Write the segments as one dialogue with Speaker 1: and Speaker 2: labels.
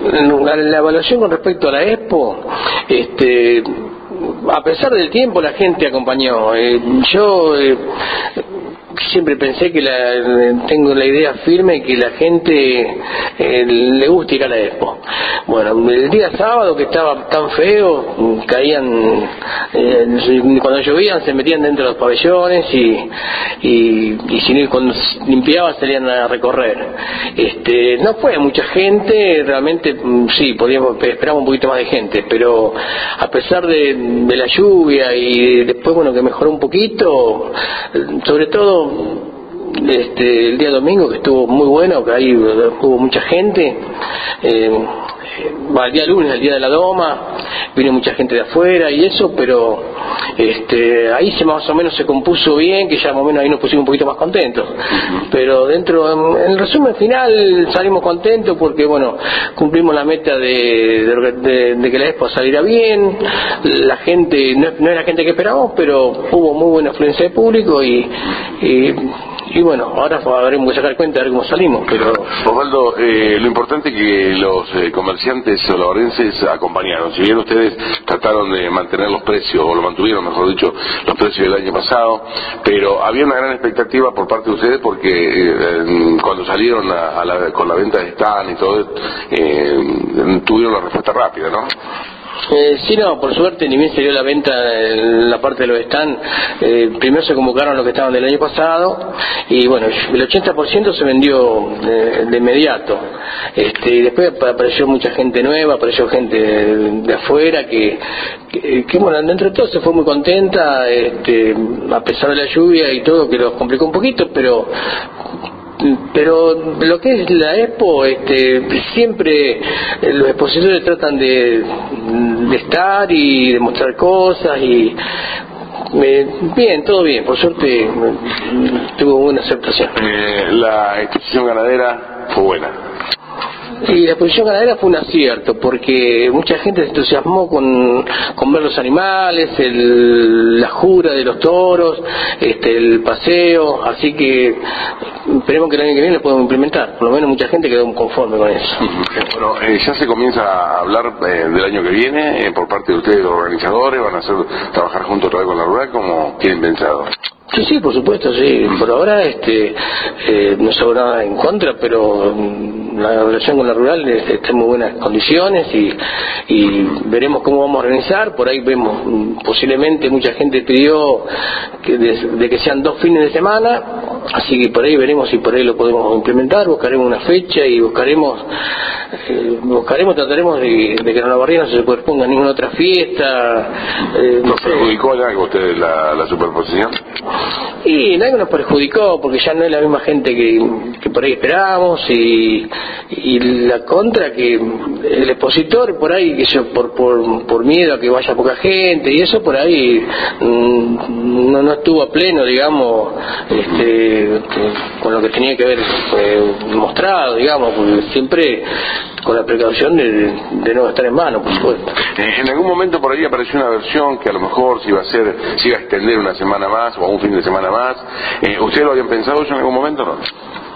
Speaker 1: la evaluación con respecto a la Expo, este, a pesar del tiempo la gente acompañó. Eh, yo eh, siempre pensé que la, tengo la idea firme que la gente eh, le gusta ir a la expo. Bueno, el día sábado que estaba tan feo, caían, eh, cuando llovían se metían dentro de los pabellones y, y, y si cuando limpiaban salían a recorrer. Este, no fue mucha gente, realmente mm, sí, podíamos, esperamos un poquito más de gente, pero a pesar de, de la lluvia y después, bueno, que mejoró un poquito, sobre todo este, el día domingo que estuvo muy bueno, que ahí hubo mucha gente. Eh, el día lunes, el día de la doma, vino mucha gente de afuera y eso, pero este, ahí se más o menos se compuso bien, que ya más o menos ahí nos pusimos un poquito más contentos. Pero dentro, en el resumen final salimos contentos porque, bueno, cumplimos la meta de, de, que la expo saliera bien, la gente, no, no, era la gente que esperábamos, pero hubo muy buena afluencia de público y, y y bueno, ahora habremos que sacar cuenta de ver cómo salimos. Pero
Speaker 2: Osvaldo, eh, lo importante es que los eh, comerciantes solarenses acompañaron. Si bien ustedes trataron de mantener los precios, o lo mantuvieron, mejor dicho, los precios del año pasado, pero había una gran expectativa por parte de ustedes porque eh, cuando salieron a, la, con la venta de stand y todo, eh, tuvieron la respuesta rápida, ¿no?
Speaker 1: Eh, sí, no, por suerte ni bien se dio la venta en la parte de los stand. Eh, primero se convocaron los que estaban del año pasado y bueno, el 80% se vendió de, inmediato. Este, después apareció mucha gente nueva, apareció gente de, afuera que, que, bueno, dentro de todo se fue muy contenta, este, a pesar de la lluvia y todo, que los complicó un poquito, pero pero lo que es la expo este siempre eh, los expositores tratan de, estar y de mostrar cosas y eh, bien, todo bien, por suerte tuvo buena aceptación.
Speaker 2: Eh, la exposición ganadera fue buena.
Speaker 1: Y la exposición ganadera fue un acierto, porque mucha gente se entusiasmó con, con ver los animales, el, la jura de los toros, este, el paseo, así que esperemos que el año que viene lo podamos implementar. Por lo menos mucha gente quedó conforme con eso.
Speaker 2: Bueno, eh, ya se comienza a hablar eh, del año que viene eh, por parte de ustedes, los organizadores, van a hacer trabajar juntos otra vez con la rueda, como tienen pensado.
Speaker 1: Sí, sí, por supuesto, sí. Por ahora este, no se nada en contra, pero mm, la relación con la rural está en muy buenas condiciones y, y veremos cómo vamos a organizar. Por ahí vemos, mm, posiblemente mucha gente pidió que de, que sean dos fines de semana, así que por ahí veremos si por ahí lo podemos implementar, buscaremos una fecha y buscaremos, eh, buscaremos, trataremos de, que en la barriga no se superponga ninguna otra fiesta.
Speaker 2: Eh, ¿Nos perjudicó algo ustedes la, la superposición?
Speaker 1: Y nadie nos perjudicó porque ya no es la misma gente que, por ahí esperábamos y, y, la contra que el expositor por ahí, que yo, por, por, por miedo a que vaya poca gente y eso por ahí mm, no, no estuvo a pleno, digamos, este, con lo que tenía que haber eh, mostrado, digamos, siempre con la precaución de, no estar en mano, por supuesto.
Speaker 2: Eh, en algún momento por ahí apareció una versión que a lo mejor se iba a hacer, se iba a extender una semana más o un fin de semana más. Eh, ¿Ustedes lo habían pensado eso en algún momento o no?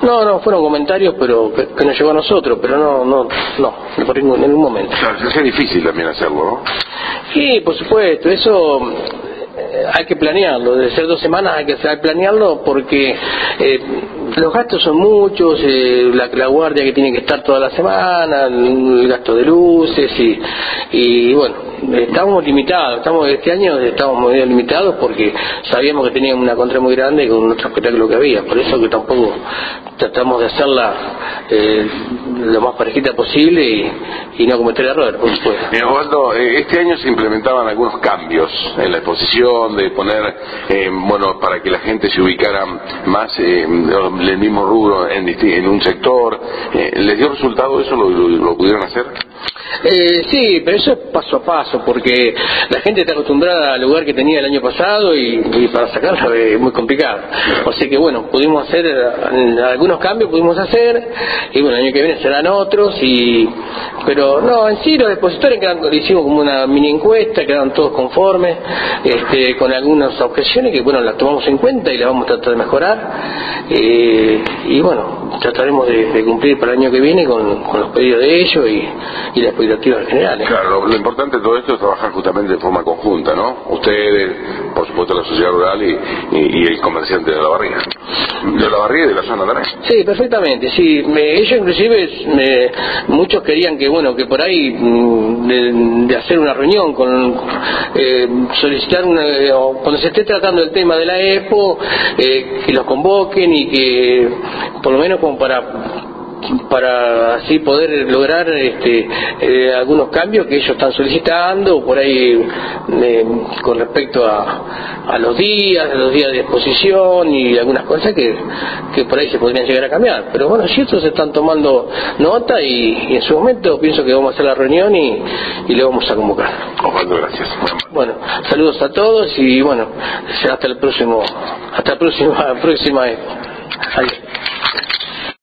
Speaker 1: No, no, fueron comentarios pero que, nos llegó a nosotros, pero no, no, no, en ningún momento.
Speaker 2: Claro, es difícil también hacerlo, ¿no?
Speaker 1: Sí, por supuesto, eso eh, hay que planearlo, de ser dos semanas hay que planearlo porque eh, los gastos son muchos, eh, la, guardia que tiene que estar toda la semana, el gasto de luces y, y bueno, estamos limitados, estamos este año estamos muy limitados porque sabíamos que teníamos una contra muy grande con nuestro espectáculo que había, por eso que tampoco tratamos de hacerla eh, lo más parejita posible y, no cometer errores, por supuesto.
Speaker 2: Eh, este año se implementaban algunos cambios en la exposición, de poner, eh, bueno, para que la gente se ubicara más en el mismo rubro en, en un sector. ¿Les dio resultado eso? lo pudieron hacer?
Speaker 1: Eh, sí, pero eso es paso a paso, porque la gente está acostumbrada al lugar que tenía el año pasado y, para sacarla es muy complicado. Así que bueno, pudimos hacer algunos cambios, pudimos hacer, y bueno, el año que viene serán otros, y pero no, en sí los expositores quedan, hicimos como una mini encuesta, quedan todos conformes, este, con algunas objeciones que bueno, las tomamos en cuenta y las vamos a tratar de mejorar, eh, y bueno, trataremos de, cumplir para el año que viene con, los pedidos de ellos y, las expectativas generales.
Speaker 2: Claro, lo, importante de todo esto es trabajar justamente de forma conjunta, ¿no? Ustedes, por supuesto la sociedad rural y, el comerciante de la barriga. De la barriga y de la zona también.
Speaker 1: Sí, perfectamente, sí. ellos inclusive, muchos querían que, bueno, que por ahí mm, de, hacer una reunión con, eh, solicitar una, cuando se esté tratando el tema de la EPO, eh, que los convoquen y que por lo menos como para para así poder lograr este, eh, algunos cambios que ellos están solicitando, por ahí eh, con respecto a, a, los días, a los días de exposición y algunas cosas que, que por ahí se podrían llegar a cambiar. Pero bueno, si estos están tomando nota y, en su momento pienso que vamos a hacer la reunión y, y le vamos a convocar.
Speaker 2: Osvaldo, gracias.
Speaker 1: Bueno, saludos a todos y bueno, hasta el próximo, hasta la próxima, próxima. Adiós.